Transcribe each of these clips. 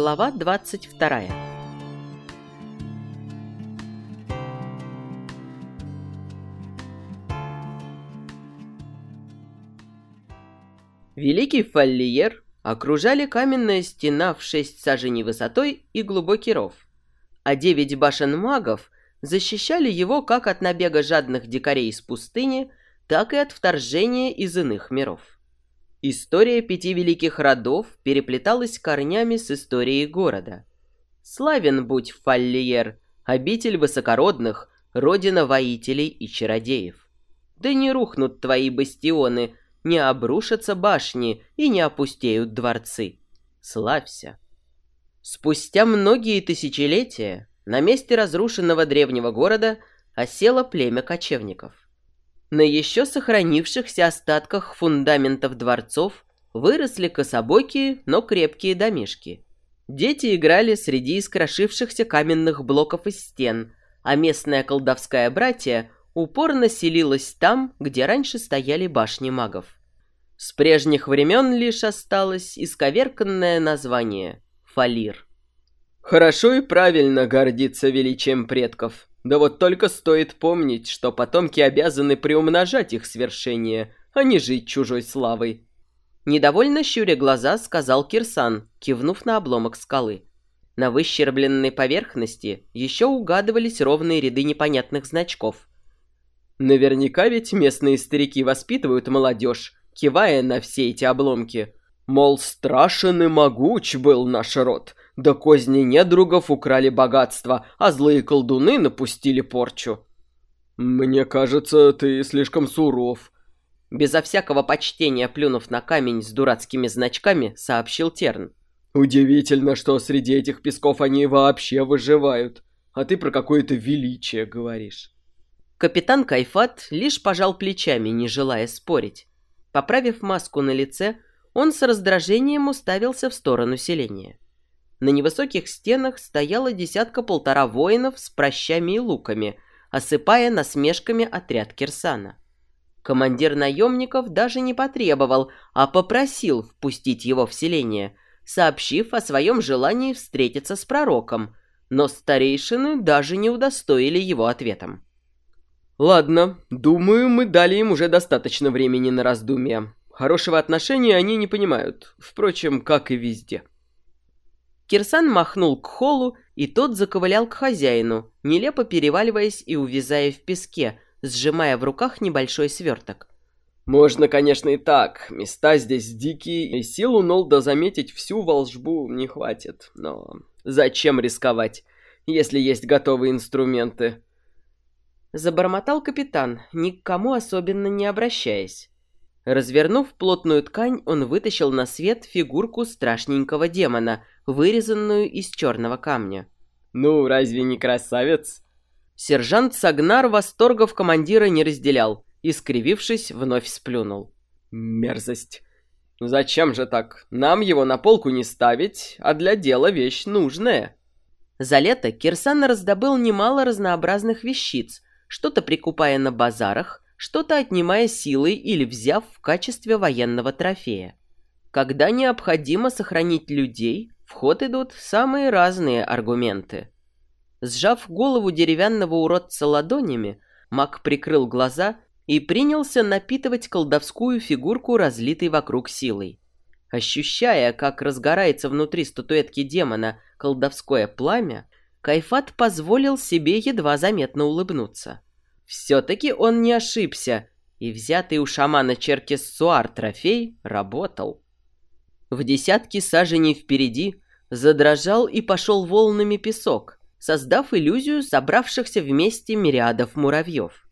Глава 22 Великий фаллиер окружали каменная стена в шесть саженей высотой и глубокий ров, а девять башен магов защищали его как от набега жадных дикарей из пустыни, так и от вторжения из иных миров. История пяти великих родов переплеталась корнями с историей города. Славен будь Фаллиер, обитель высокородных, родина воителей и чародеев. Да не рухнут твои бастионы, не обрушатся башни и не опустеют дворцы. Славься. Спустя многие тысячелетия на месте разрушенного древнего города осело племя кочевников. На еще сохранившихся остатках фундаментов дворцов выросли кособокие, но крепкие домишки. Дети играли среди искрошившихся каменных блоков из стен, а местная колдовская братья упорно селилась там, где раньше стояли башни магов. С прежних времен лишь осталось исковерканное название – Фалир. Хорошо и правильно гордиться величием предков, да вот только стоит помнить, что потомки обязаны приумножать их свершения, а не жить чужой славой. Недовольно щуря глаза, сказал Кирсан, кивнув на обломок скалы. На выщербленной поверхности еще угадывались ровные ряды непонятных значков. Наверняка ведь местные старики воспитывают молодежь, кивая на все эти обломки. Мол, страшен и могуч был наш род, да козни недругов украли богатство, а злые колдуны напустили порчу. Мне кажется, ты слишком суров. Безо всякого почтения плюнув на камень с дурацкими значками, сообщил Терн. Удивительно, что среди этих песков они вообще выживают. А ты про какое-то величие говоришь. Капитан Кайфат лишь пожал плечами, не желая спорить. Поправив маску на лице, он с раздражением уставился в сторону селения. На невысоких стенах стояла десятка-полтора воинов с прощами и луками, осыпая насмешками отряд Кирсана. Командир наемников даже не потребовал, а попросил впустить его в селение, сообщив о своем желании встретиться с пророком, но старейшины даже не удостоили его ответом. «Ладно, думаю, мы дали им уже достаточно времени на раздумья. Хорошего отношения они не понимают, впрочем, как и везде». Кирсан махнул к холлу, и тот заковылял к хозяину, нелепо переваливаясь и увязая в песке, сжимая в руках небольшой сверток. «Можно, конечно, и так. Места здесь дикие, и силу Нолда заметить всю волжбу не хватит. Но зачем рисковать, если есть готовые инструменты?» Забормотал капитан, ни к кому особенно не обращаясь. Развернув плотную ткань, он вытащил на свет фигурку страшненького демона, вырезанную из черного камня. «Ну, разве не красавец?» Сержант Сагнар восторгов командира не разделял и, скривившись, вновь сплюнул. «Мерзость! Зачем же так? Нам его на полку не ставить, а для дела вещь нужная». За лето Кирсан раздобыл немало разнообразных вещиц, что-то прикупая на базарах, что-то отнимая силой или взяв в качестве военного трофея. Когда необходимо сохранить людей, в ход идут самые разные аргументы. Сжав голову деревянного уродца ладонями, маг прикрыл глаза и принялся напитывать колдовскую фигурку, разлитой вокруг силой. Ощущая, как разгорается внутри статуэтки демона колдовское пламя, Кайфат позволил себе едва заметно улыбнуться. Все-таки он не ошибся, и взятый у шамана Черкессуар трофей работал. В десятки саженей впереди задрожал и пошел волнами песок, создав иллюзию собравшихся вместе мириадов муравьев.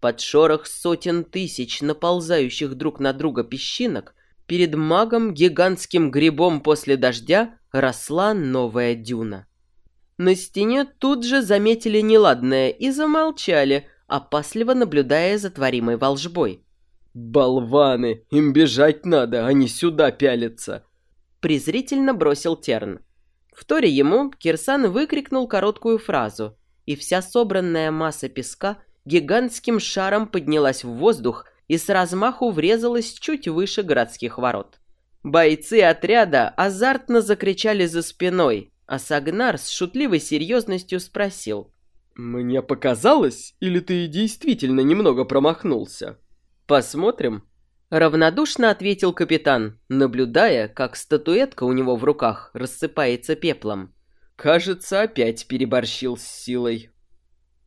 Под шорох сотен тысяч наползающих друг на друга песчинок перед магом гигантским грибом после дождя росла новая дюна. На стене тут же заметили неладное и замолчали, опасливо наблюдая за творимой волжбой. «Болваны! Им бежать надо, а не сюда пялиться!» Презрительно бросил Терн. Вторе ему Кирсан выкрикнул короткую фразу, и вся собранная масса песка гигантским шаром поднялась в воздух и с размаху врезалась чуть выше городских ворот. Бойцы отряда азартно закричали за спиной, а Сагнар с шутливой серьезностью спросил. «Мне показалось, или ты действительно немного промахнулся?» «Посмотрим». Равнодушно ответил капитан, наблюдая, как статуэтка у него в руках рассыпается пеплом. Кажется, опять переборщил с силой.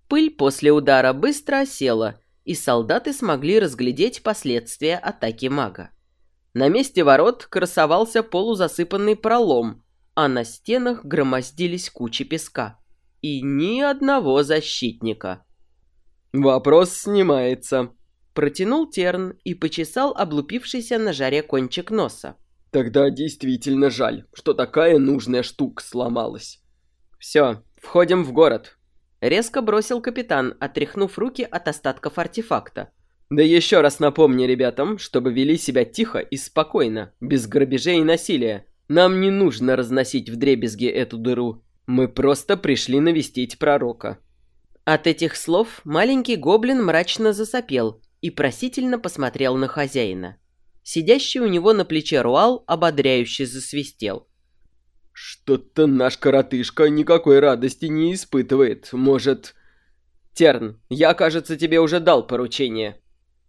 Пыль после удара быстро осела, и солдаты смогли разглядеть последствия атаки мага. На месте ворот красовался полузасыпанный пролом, а на стенах громоздились кучи песка. И ни одного защитника. «Вопрос снимается», — протянул Терн и почесал облупившийся на жаре кончик носа. «Тогда действительно жаль, что такая нужная штука сломалась». «Все, входим в город», — резко бросил капитан, отряхнув руки от остатков артефакта. Да еще раз напомни ребятам, чтобы вели себя тихо и спокойно, без грабежей и насилия. Нам не нужно разносить вдребезги эту дыру. Мы просто пришли навестить пророка». От этих слов маленький гоблин мрачно засопел и просительно посмотрел на хозяина. Сидящий у него на плече Руал ободряюще засвистел. «Что-то наш коротышка никакой радости не испытывает. Может...» «Терн, я, кажется, тебе уже дал поручение»,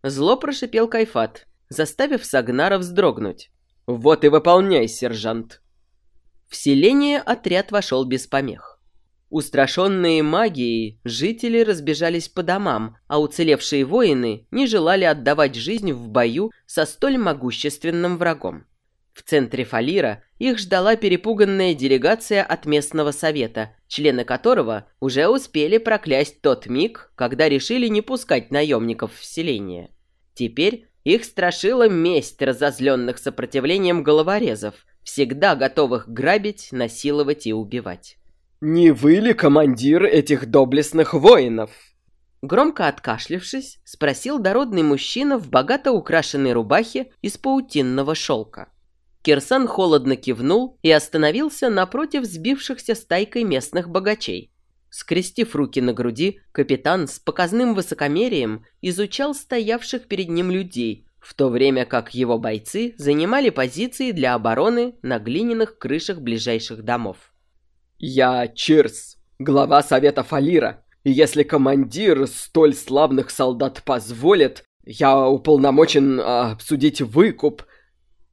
Зло прошипел Кайфат, заставив Сагнара вздрогнуть. «Вот и выполняй, сержант!» В селение отряд вошел без помех. Устрашенные магией, жители разбежались по домам, а уцелевшие воины не желали отдавать жизнь в бою со столь могущественным врагом. В центре Фалира их ждала перепуганная делегация от местного совета, члены которого уже успели проклясть тот миг, когда решили не пускать наемников в селение. Теперь их страшила месть разозленных сопротивлением головорезов, всегда готовых грабить, насиловать и убивать. «Не вы ли командир этих доблестных воинов?» Громко откашлившись, спросил дородный мужчина в богато украшенной рубахе из паутинного шелка. Кирсан холодно кивнул и остановился напротив сбившихся стайкой местных богачей. Скрестив руки на груди, капитан с показным высокомерием изучал стоявших перед ним людей, в то время как его бойцы занимали позиции для обороны на глиняных крышах ближайших домов. «Я Чирс, глава Совета Фалира, и если командир столь славных солдат позволит, я уполномочен а, обсудить выкуп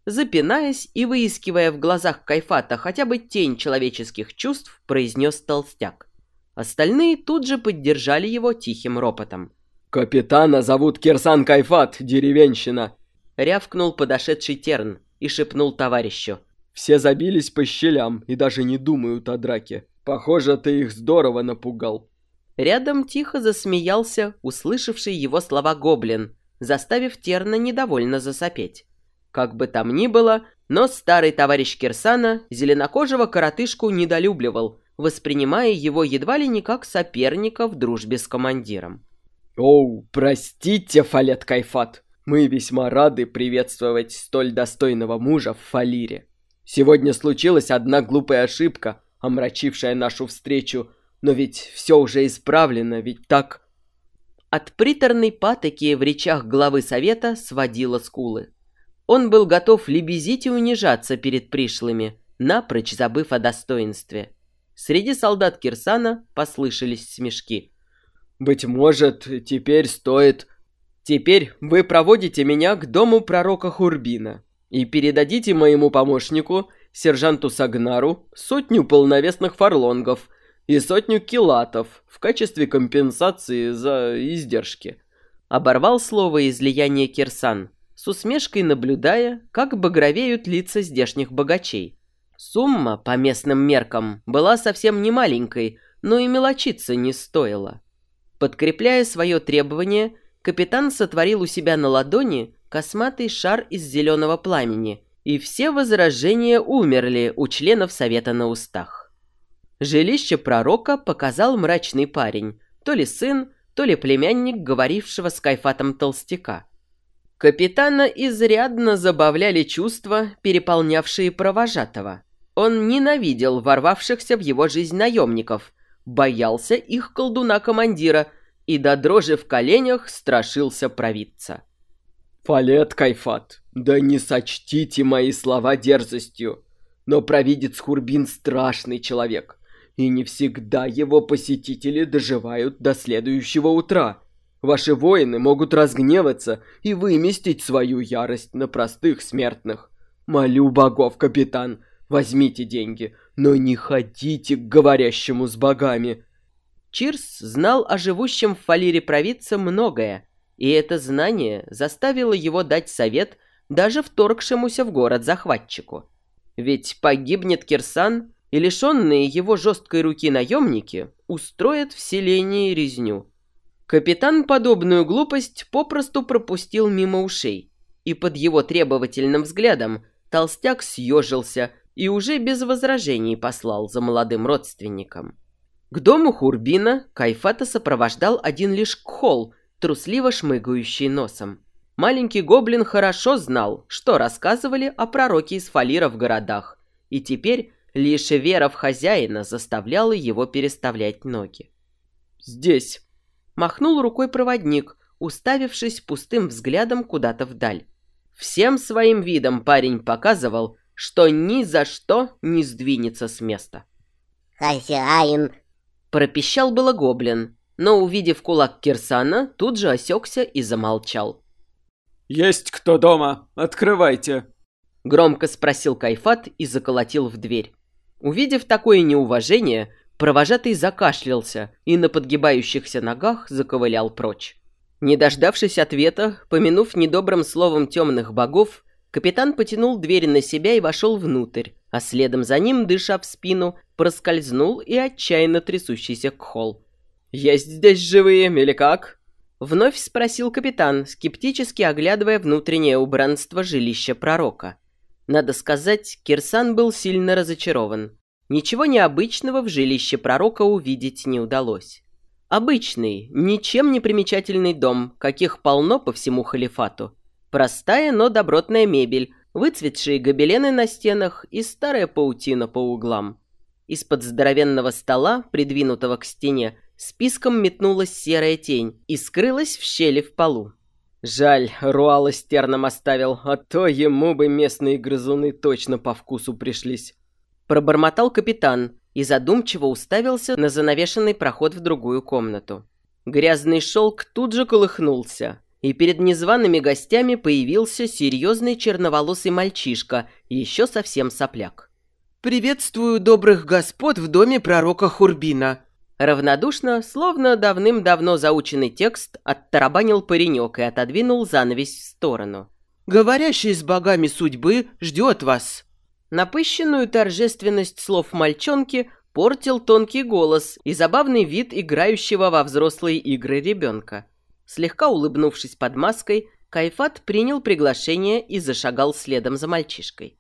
запинаясь и выискивая в глазах Кайфата хотя бы тень человеческих чувств, произнес толстяк. Остальные тут же поддержали его тихим ропотом. «Капитана зовут Кирсан Кайфат, деревенщина!» Рявкнул подошедший Терн и шепнул товарищу. «Все забились по щелям и даже не думают о драке. Похоже, ты их здорово напугал». Рядом тихо засмеялся, услышавший его слова гоблин, заставив Терна недовольно засопеть. Как бы там ни было, но старый товарищ Кирсана зеленокожего коротышку недолюбливал, воспринимая его едва ли не как соперника в дружбе с командиром. «Оу, простите, Фалет Кайфат, мы весьма рады приветствовать столь достойного мужа в Фалире. Сегодня случилась одна глупая ошибка, омрачившая нашу встречу, но ведь все уже исправлено, ведь так...» От приторной патоки в речах главы совета сводила скулы. Он был готов лебезить и унижаться перед пришлыми, напрочь забыв о достоинстве. Среди солдат Кирсана послышались смешки. «Быть может, теперь стоит...» «Теперь вы проводите меня к дому пророка Хурбина и передадите моему помощнику, сержанту Сагнару, сотню полновесных фарлонгов и сотню килатов в качестве компенсации за издержки». Оборвал слово излияние Кирсан с усмешкой наблюдая, как багровеют лица здешних богачей. Сумма, по местным меркам, была совсем не маленькой, но и мелочиться не стоило. Подкрепляя свое требование, капитан сотворил у себя на ладони косматый шар из зеленого пламени, и все возражения умерли у членов совета на устах. Жилище пророка показал мрачный парень, то ли сын, то ли племянник говорившего с кайфатом толстяка. Капитана изрядно забавляли чувства, переполнявшие провожатого. Он ненавидел ворвавшихся в его жизнь наемников, боялся их колдуна-командира и до дрожи в коленях страшился провидца. Фалет Кайфат, да не сочтите мои слова дерзостью, но провидец Хурбин страшный человек, и не всегда его посетители доживают до следующего утра. Ваши воины могут разгневаться и выместить свою ярость на простых смертных. Молю богов, капитан, возьмите деньги, но не ходите к говорящему с богами. Чирс знал о живущем в Фалире провидце многое, и это знание заставило его дать совет даже вторгшемуся в город захватчику. Ведь погибнет Кирсан, и лишенные его жесткой руки наемники устроят в селении резню. Капитан подобную глупость попросту пропустил мимо ушей, и под его требовательным взглядом толстяк съежился и уже без возражений послал за молодым родственником. К дому Хурбина Кайфата сопровождал один лишь Кхол, трусливо шмыгающий носом. Маленький гоблин хорошо знал, что рассказывали о пророке из Фалира в городах, и теперь лишь вера в хозяина заставляла его переставлять ноги. «Здесь!» – махнул рукой проводник, уставившись пустым взглядом куда-то вдаль. Всем своим видом парень показывал, что ни за что не сдвинется с места. «Хозяин!» – пропищал было гоблин, но, увидев кулак Кирсана, тут же осекся и замолчал. «Есть кто дома? Открывайте!» Громко спросил Кайфат и заколотил в дверь. Увидев такое неуважение, провожатый закашлялся и на подгибающихся ногах заковылял прочь. Не дождавшись ответа, помянув недобрым словом темных богов, капитан потянул дверь на себя и вошел внутрь, а следом за ним, дыша в спину, проскользнул и отчаянно трясущийся Кхол. «Есть здесь живые, или как?» Вновь спросил капитан, скептически оглядывая внутреннее убранство жилища пророка. Надо сказать, Кирсан был сильно разочарован. Ничего необычного в жилище пророка увидеть не удалось. Обычный, ничем не примечательный дом, каких полно по всему халифату. Простая, но добротная мебель, выцветшие гобелены на стенах и старая паутина по углам. Из-под здоровенного стола, придвинутого к стене, Списком метнулась серая тень и скрылась в щели в полу. Жаль, Руала стерном оставил, а то ему бы местные грызуны точно по вкусу пришлись. Пробормотал капитан и задумчиво уставился на занавешенный проход в другую комнату. Грязный шелк тут же колыхнулся, и перед незваными гостями появился серьезный черноволосый мальчишка, еще совсем сопляк. «Приветствую добрых господ в доме пророка Хурбина», Равнодушно, словно давным-давно заученный текст, оттарабанил паренек и отодвинул занавесь в сторону. «Говорящий с богами судьбы ждет вас!» Напыщенную торжественность слов мальчонки портил тонкий голос и забавный вид играющего во взрослые игры ребенка. Слегка улыбнувшись под маской, Кайфат принял приглашение и зашагал следом за мальчишкой.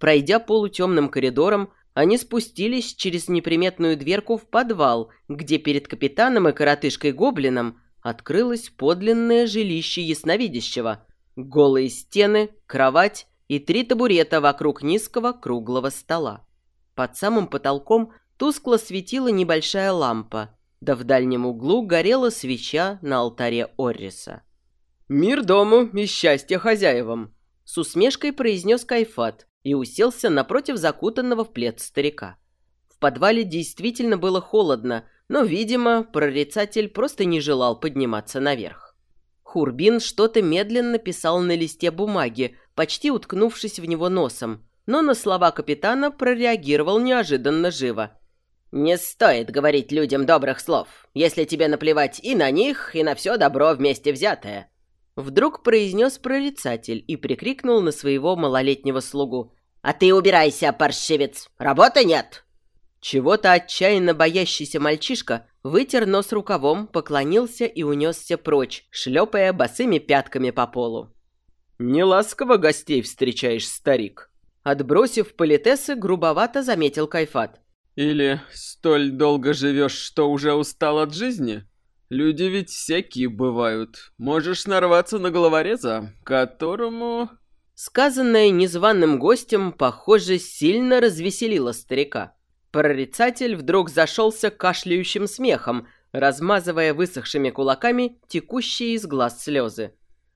Пройдя полутемным коридором, они спустились через неприметную дверку в подвал, где перед капитаном и коротышкой-гоблином открылось подлинное жилище ясновидящего. Голые стены, кровать и три табурета вокруг низкого круглого стола. Под самым потолком тускло светила небольшая лампа, да в дальнем углу горела свеча на алтаре Орриса. «Мир дому и счастье хозяевам!» С усмешкой произнес Кайфат, и уселся напротив закутанного в плед старика. В подвале действительно было холодно, но, видимо, прорицатель просто не желал подниматься наверх. Хурбин что-то медленно писал на листе бумаги, почти уткнувшись в него носом, но на слова капитана прореагировал неожиданно живо. «Не стоит говорить людям добрых слов, если тебе наплевать и на них, и на все добро вместе взятое. Вдруг произнес прорицатель и прикрикнул на своего малолетнего слугу. «А ты убирайся, паршивец! Работы нет!» Чего-то отчаянно боящийся мальчишка вытер нос рукавом, поклонился и унесся прочь, шлепая босыми пятками по полу. «Неласково гостей встречаешь, старик!» Отбросив политесы, грубовато заметил Кайфат. «Или столь долго живешь, что уже устал от жизни?» Люди ведь всякие бывают. Можешь нарваться на головореза, которому...» Сказанное незваным гостем, похоже, сильно развеселило старика. Прорицатель вдруг зашелся кашляющим смехом, размазывая высохшими кулаками текущие из глаз слезы.